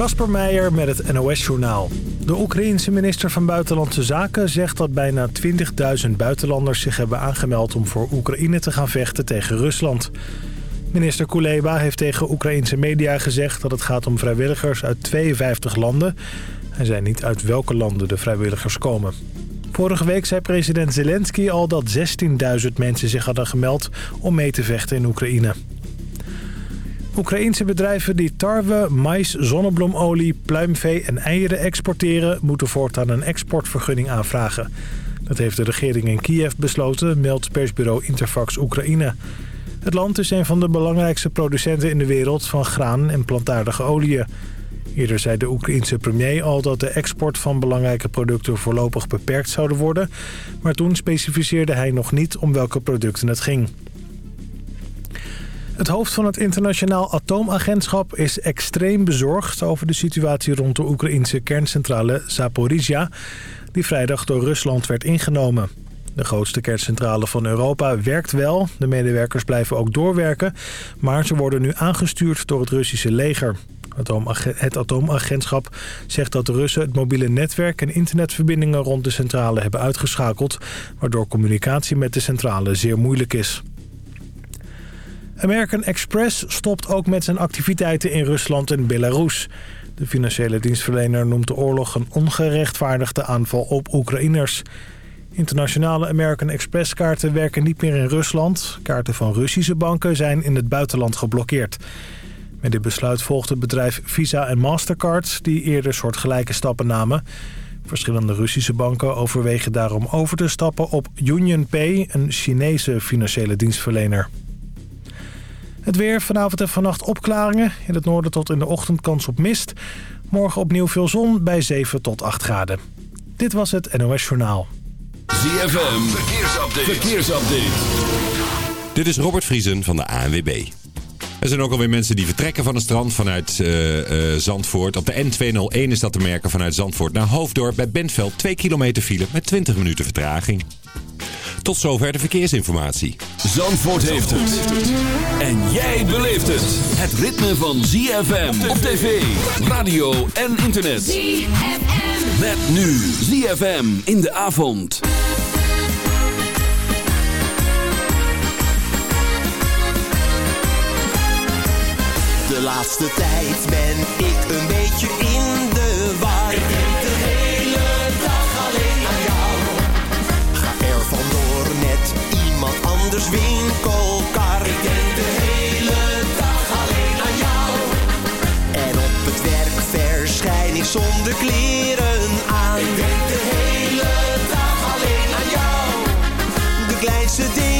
Kasper Meijer met het NOS-journaal. De Oekraïense minister van Buitenlandse Zaken zegt dat bijna 20.000 buitenlanders zich hebben aangemeld om voor Oekraïne te gaan vechten tegen Rusland. Minister Kuleba heeft tegen Oekraïense media gezegd dat het gaat om vrijwilligers uit 52 landen. Hij zei niet uit welke landen de vrijwilligers komen. Vorige week zei president Zelensky al dat 16.000 mensen zich hadden gemeld om mee te vechten in Oekraïne. Oekraïense bedrijven die tarwe, mais, zonnebloemolie, pluimvee en eieren exporteren... moeten voortaan een exportvergunning aanvragen. Dat heeft de regering in Kiev besloten, meldt persbureau Interfax Oekraïne. Het land is een van de belangrijkste producenten in de wereld van graan en plantaardige oliën. Eerder zei de Oekraïense premier al dat de export van belangrijke producten voorlopig beperkt zouden worden. Maar toen specificeerde hij nog niet om welke producten het ging. Het hoofd van het internationaal atoomagentschap is extreem bezorgd over de situatie rond de Oekraïnse kerncentrale Zaporizhia, die vrijdag door Rusland werd ingenomen. De grootste kerncentrale van Europa werkt wel. De medewerkers blijven ook doorwerken, maar ze worden nu aangestuurd door het Russische leger. Het atoomagentschap zegt dat de Russen het mobiele netwerk en internetverbindingen rond de centrale hebben uitgeschakeld, waardoor communicatie met de centrale zeer moeilijk is. American Express stopt ook met zijn activiteiten in Rusland en Belarus. De financiële dienstverlener noemt de oorlog een ongerechtvaardigde aanval op Oekraïners. Internationale American Express kaarten werken niet meer in Rusland. Kaarten van Russische banken zijn in het buitenland geblokkeerd. Met dit besluit volgt het bedrijf Visa en Mastercard... die eerder soortgelijke stappen namen. Verschillende Russische banken overwegen daarom over te stappen op UnionPay... een Chinese financiële dienstverlener. Het weer, vanavond en vannacht opklaringen. In het noorden tot in de ochtend kans op mist. Morgen opnieuw veel zon bij 7 tot 8 graden. Dit was het NOS Journaal. ZFM, verkeersupdate. verkeersupdate. Dit is Robert Vriesen van de ANWB. Er zijn ook alweer mensen die vertrekken van het strand vanuit uh, uh, Zandvoort. Op de N201 is dat te merken vanuit Zandvoort naar Hoofddorp. Bij Bentveld 2 kilometer file met 20 minuten vertraging. Tot zover de verkeersinformatie. Zandvoort heeft het. En jij beleeft het. Het ritme van ZFM op tv, radio en internet. ZFM. Met nu ZFM in de avond. De laatste tijd ben ik een beetje in de war. Ik denk de hele dag alleen aan jou. Ga er vandoor met iemand anders winkelkar. Ik denk de hele dag alleen aan jou. En op het werk verschijn ik zonder kleren aan. Ik denk de hele dag alleen aan jou. De kleinste dingen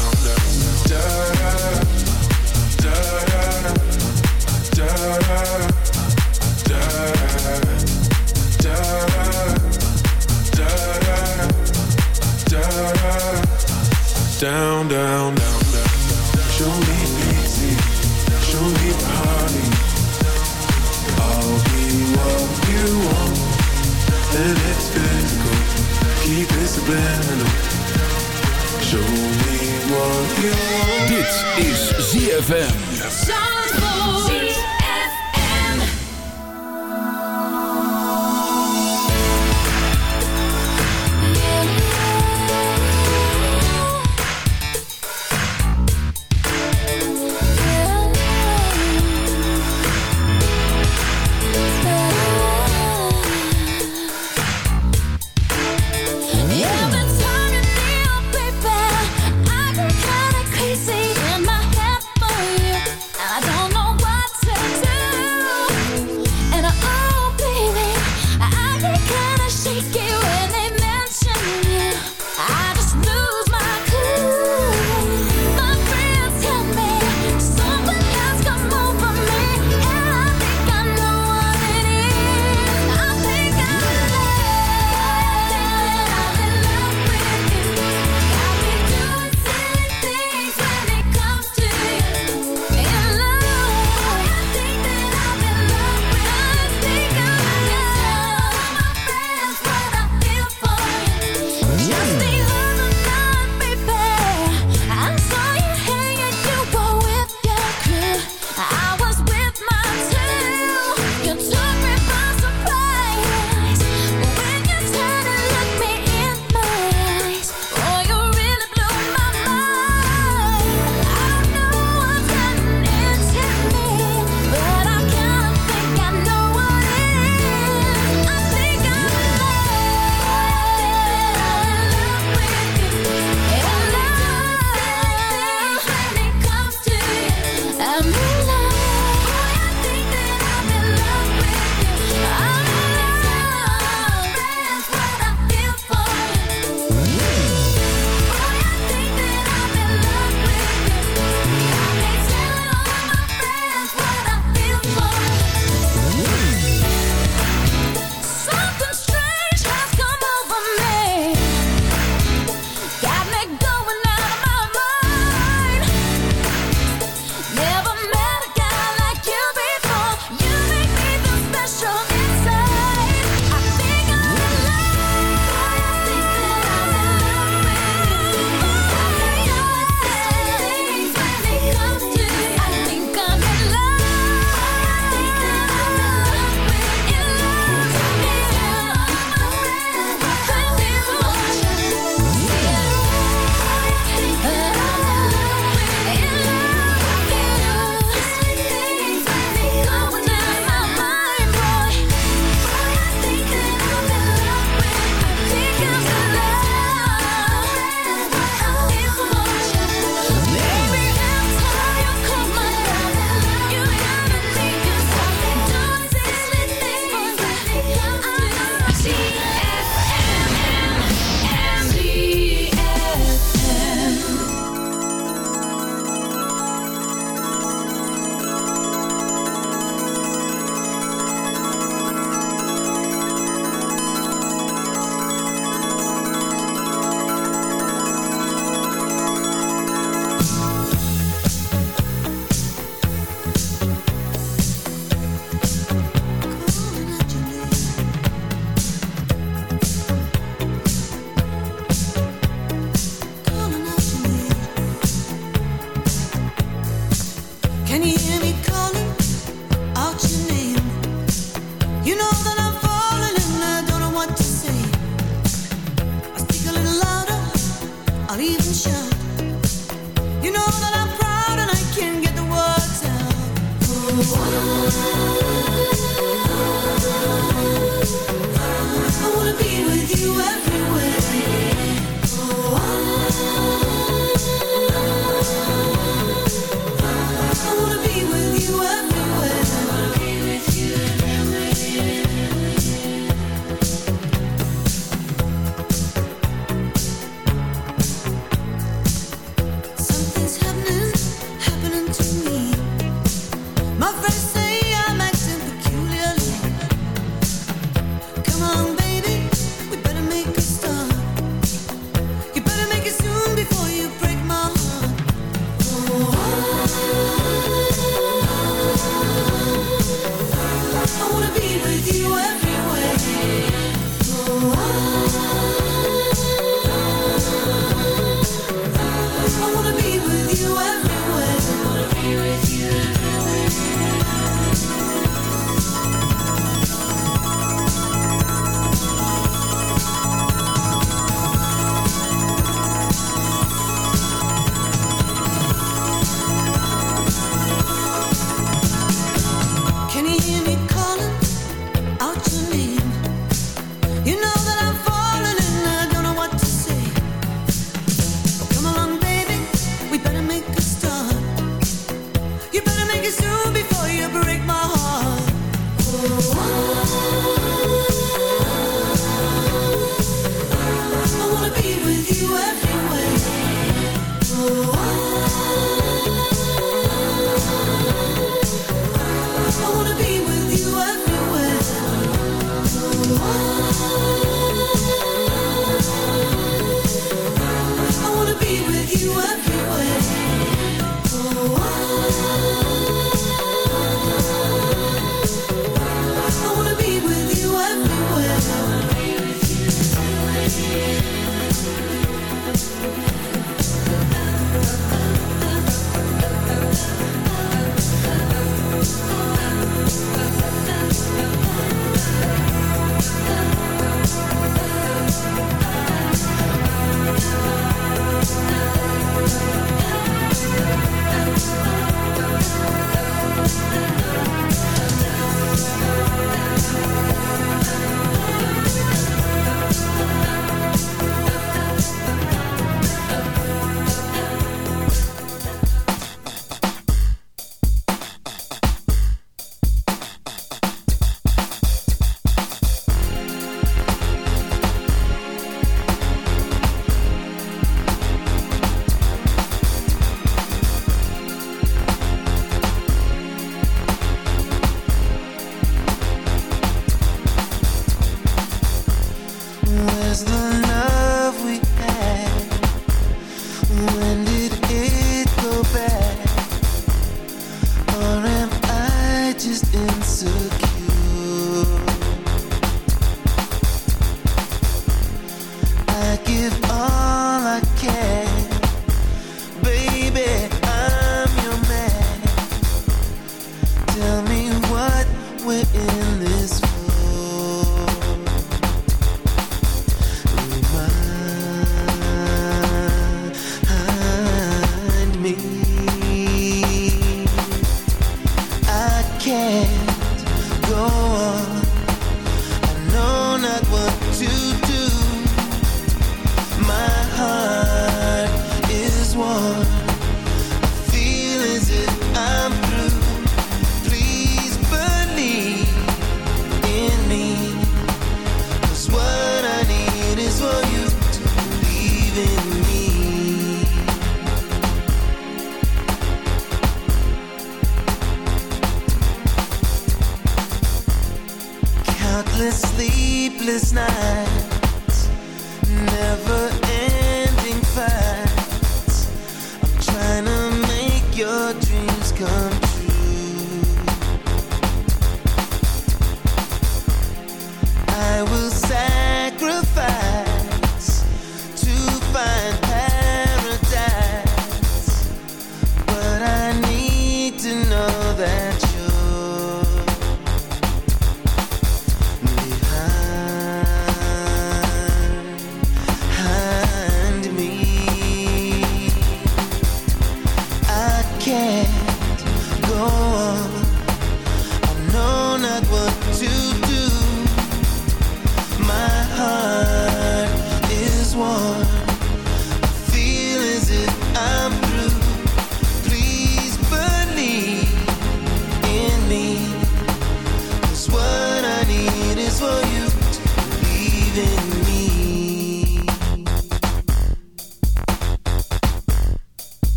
down, down, down, down. Show me easy, show me party. I'll be what you want, and it's physical. Keep it subliminal. Show me what you want. Dit is ZFM. Where's the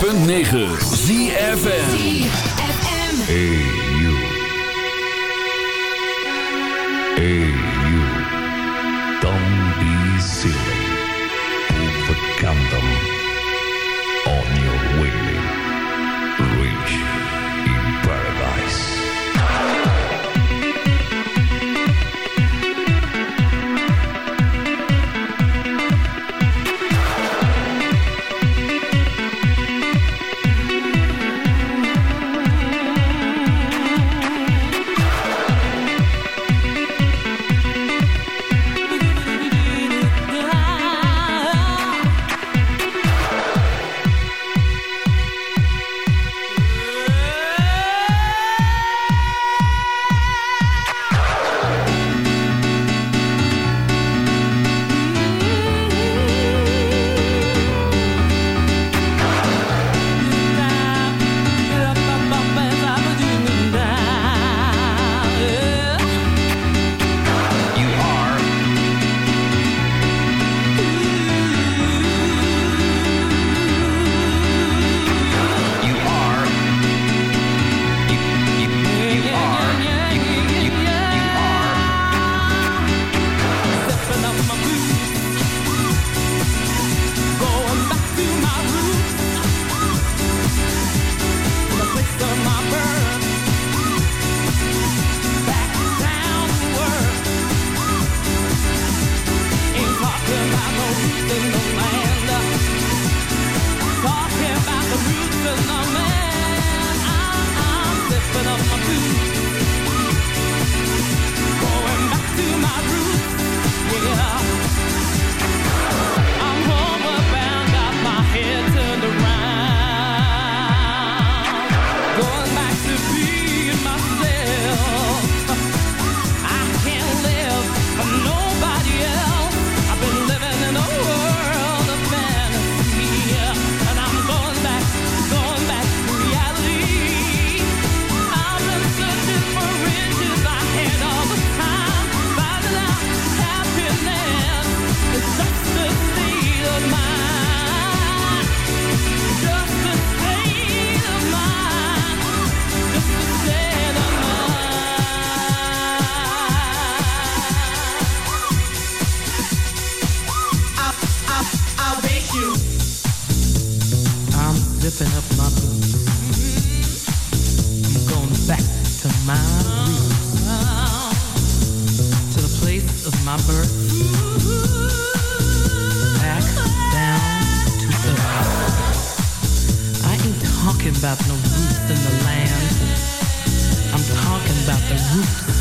106.9 ZFN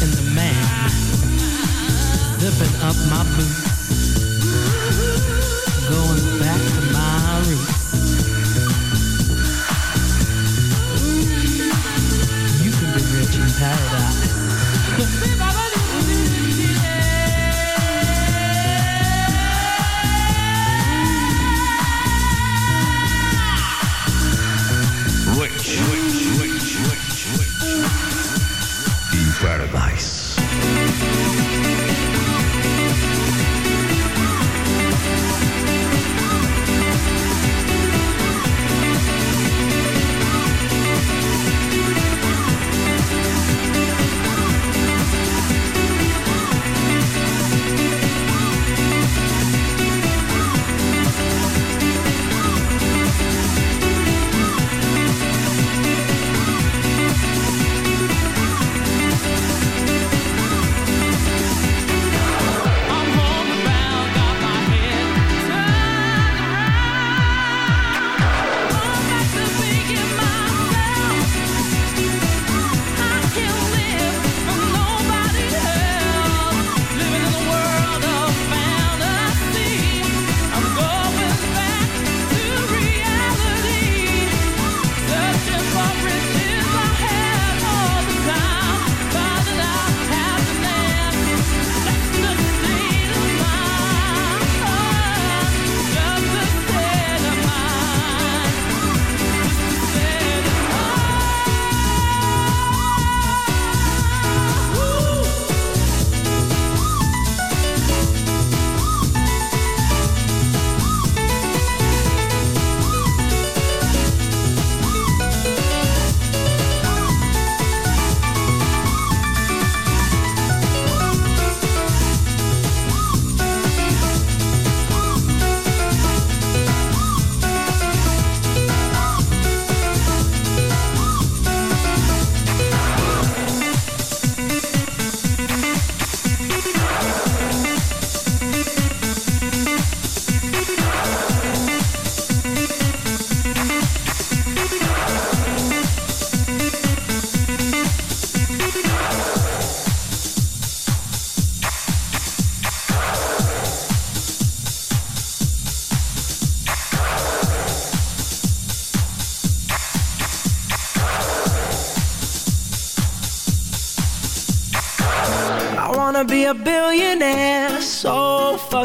and the man zipping up my boots, going back to my roots. You can be rich in paradise.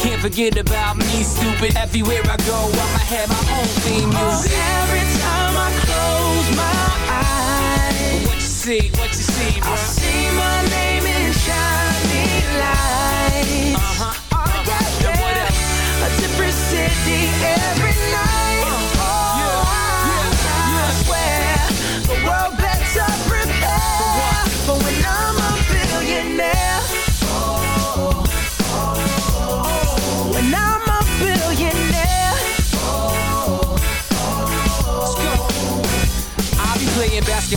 can't forget about me, stupid. Everywhere I go, I'ma have my own theme music. every time I close my eyes, what you see, what you see, bro? I see my name in shiny lights. Uh-huh. Oh, yeah, yeah. A different city every que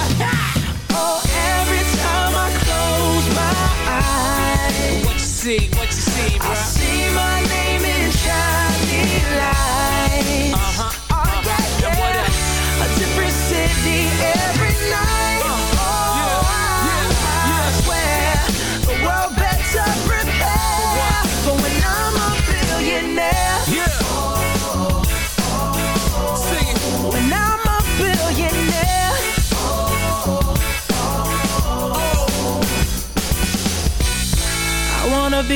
See? What you